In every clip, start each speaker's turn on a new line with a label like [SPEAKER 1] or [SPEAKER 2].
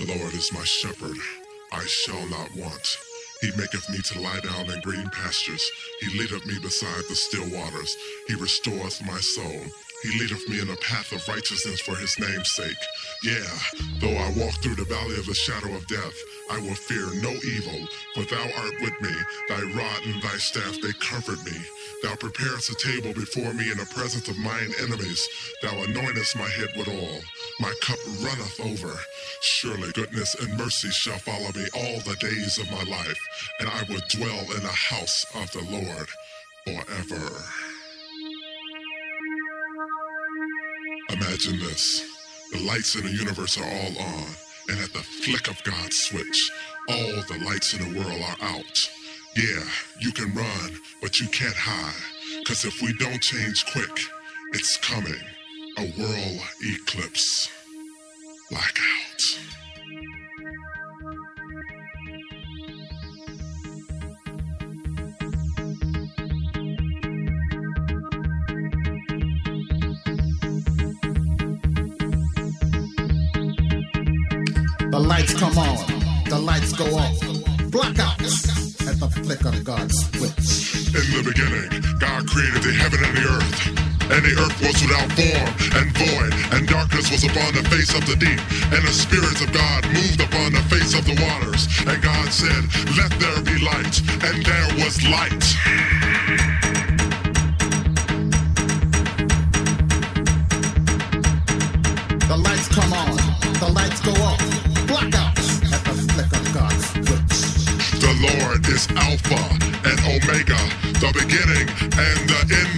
[SPEAKER 1] The Lord is my shepherd, I shall not want. He maketh me to lie down in green pastures. He leadeth me beside the still waters. He restoreth my soul. He leadeth me in a path of righteousness for his name's sake. Yeah, though I walk through the valley of the shadow of death, I will fear no evil, for thou art with me. Thy rod and thy staff, they comfort me. Thou preparest a table before me in the presence of mine enemies. Thou anointest my head with oil. My cup runneth over. Surely goodness and mercy shall follow me all the days of my life, and I will dwell in the house of the Lord forever. Imagine this. The lights in the universe are all on, and at the flick of God's switch, all the lights in the world are out. Yeah, you can run, but you can't hide. Cause if we don't change quick, it's coming. A world eclipse. Blackout.
[SPEAKER 2] The lights come on, the lights go off. Blackouts at the flick of God's switch.
[SPEAKER 1] In the beginning, God created the heaven and the earth. And the earth was without form and void, and darkness was upon the face of the deep. And the spirits of God moved upon the face of the waters. And God said, Let there be light. And there was light. Alpha and Omega, the beginning and the ending.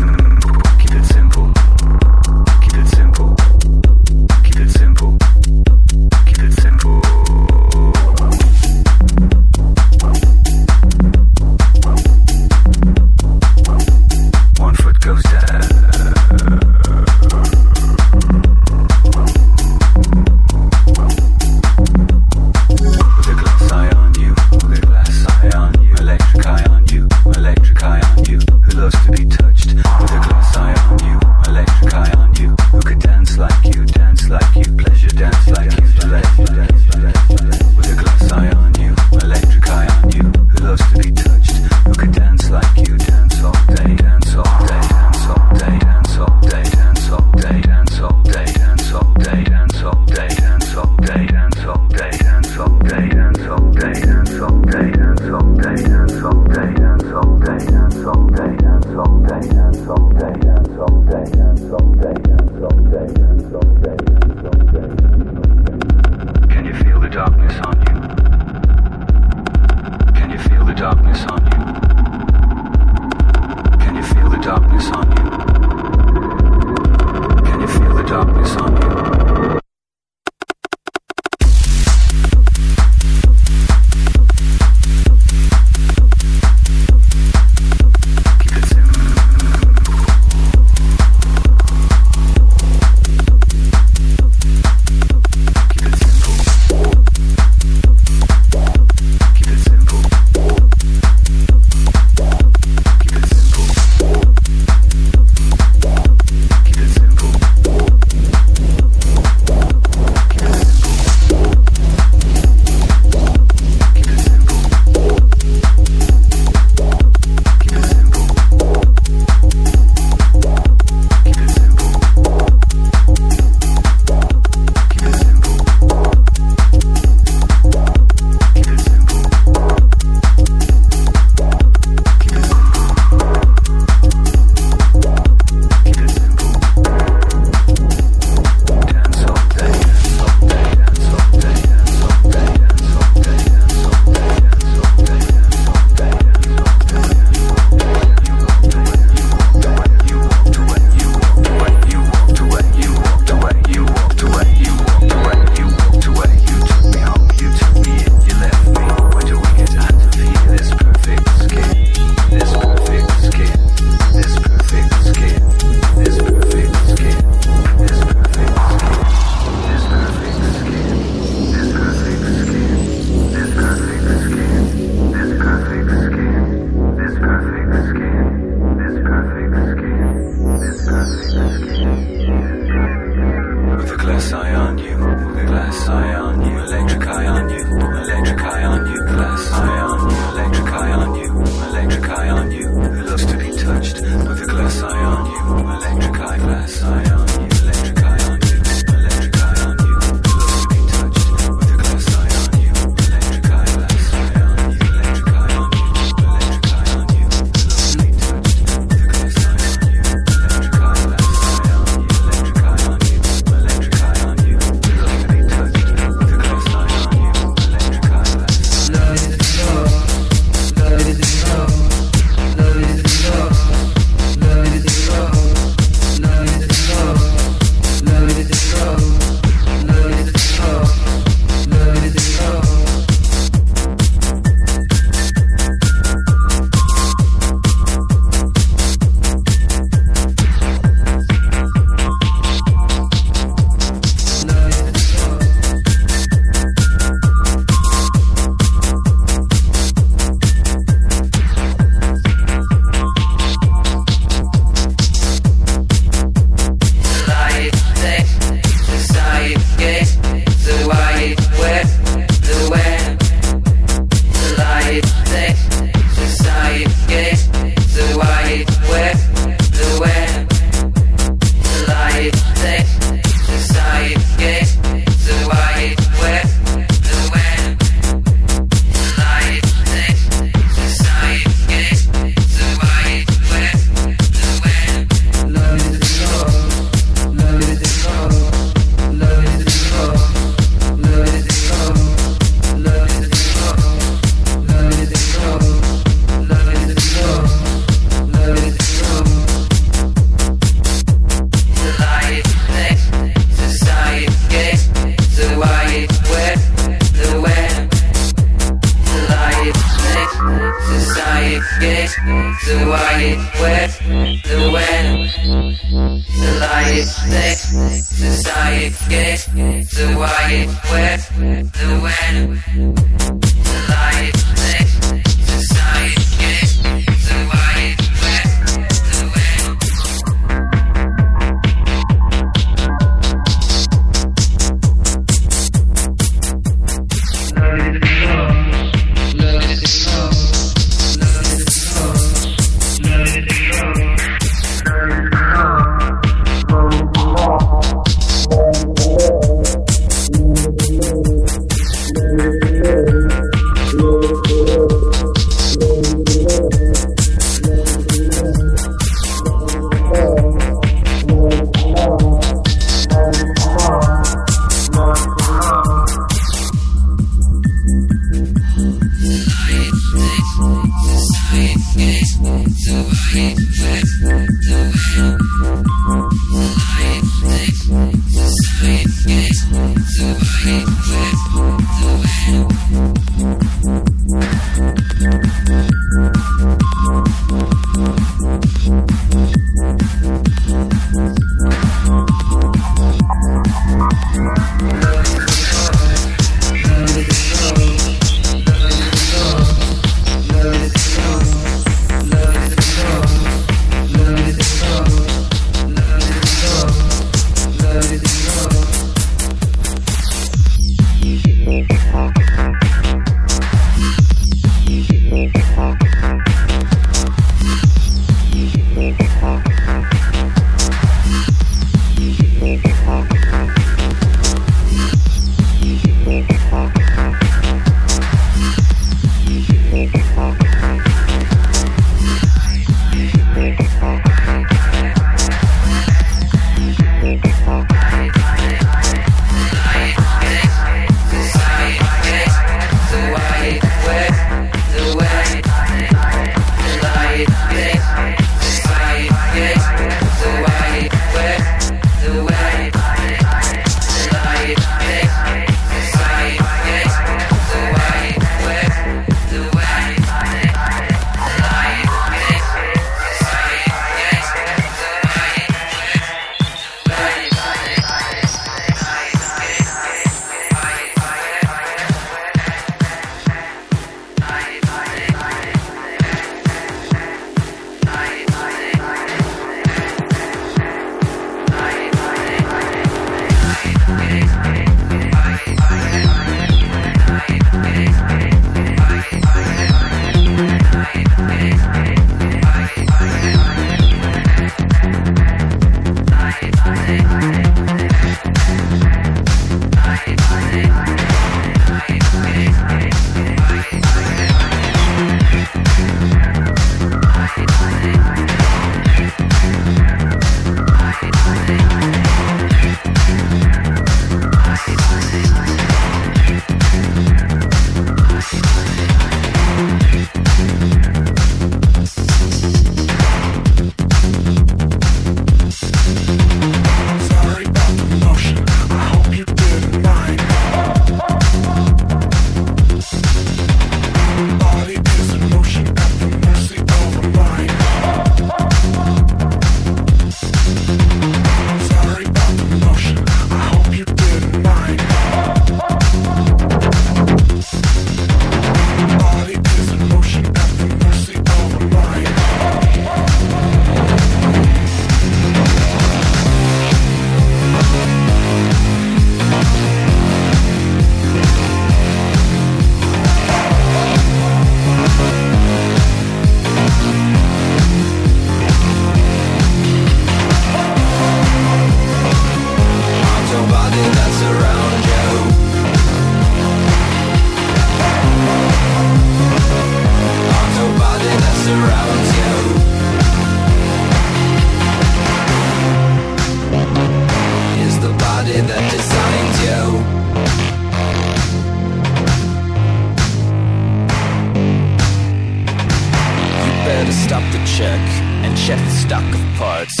[SPEAKER 2] Stack of
[SPEAKER 3] parts.